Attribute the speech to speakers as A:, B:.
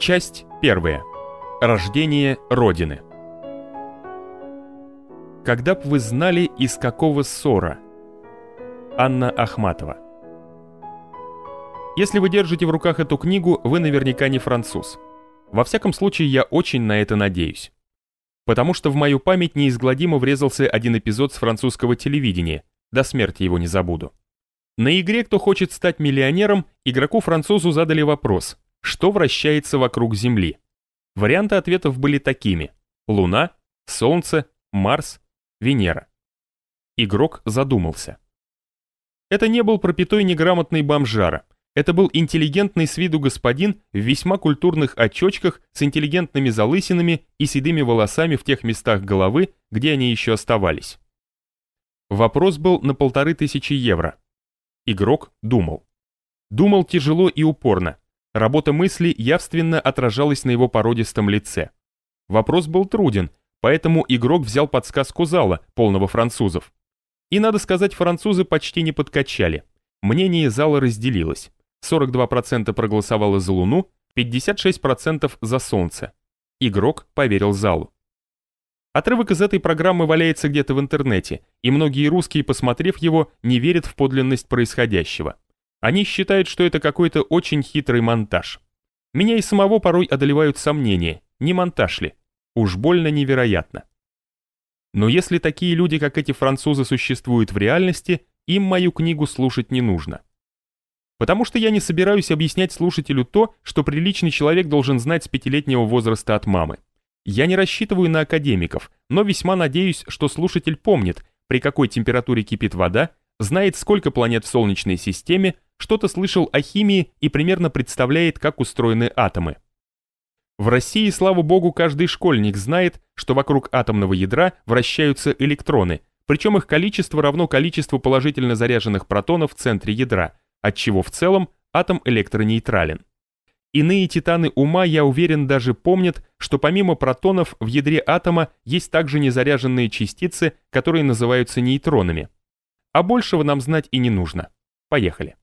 A: Часть первая. Рождение Родины. Когда б вы знали, из какого ссора? Анна Ахматова. Если вы держите в руках эту книгу, вы наверняка не француз. Во всяком случае, я очень на это надеюсь. Потому что в мою память неизгладимо врезался один эпизод с французского телевидения, до смерти его не забуду. На игре «Кто хочет стать миллионером» игроку-французу задали вопрос, что вращается вокруг Земли. Варианты ответов были такими – Луна, Солнце, Марс, Венера. Игрок задумался. Это не был пропитой неграмотный бомжара – это был интеллигентный с виду господин в весьма культурных очочках с интеллигентными залысинами и седыми волосами в тех местах головы, где они еще оставались. Вопрос был на полторы тысячи евро. Игрок думал. Думал тяжело и упорно. Работа мысли явственно отражалась на его породистом лице. Вопрос был труден, поэтому игрок взял подсказку зала, полного французов. И, надо сказать, французы почти не подкачали. Мнение зала разделилось. 42% проголосовало за Луну, 56% за Солнце. Игрок поверил залу. Отрывок из этой программы валяется где-то в интернете, и многие русские, посмотрев его, не верят в подлинность происходящего. Они считают, что это какой-то очень хитрый монтаж. Меня и самого порой одолевают сомнения, не монтаж ли. Уж больно невероятно. Но если такие люди, как эти французы, существуют в реальности, им мою книгу слушать не нужно. Потому что я не собираюсь объяснять слушателю то, что приличный человек должен знать с пятилетнего возраста от мамы. Я не рассчитываю на академиков, но весьма надеюсь, что слушатель помнит, при какой температуре кипит вода, знает, сколько планет в Солнечной системе, что-то слышал о химии и примерно представляет, как устроены атомы. В России, слава богу, каждый школьник знает, что вокруг атомного ядра вращаются электроны, причем их количество равно количеству положительно заряженных протонов в центре ядра – отчего в целом атом электронейтрален. Иные титаны ума, я уверен, даже помнят, что помимо протонов в ядре атома есть также незаряженные частицы, которые называются нейтронами. А большего нам знать и не нужно. Поехали.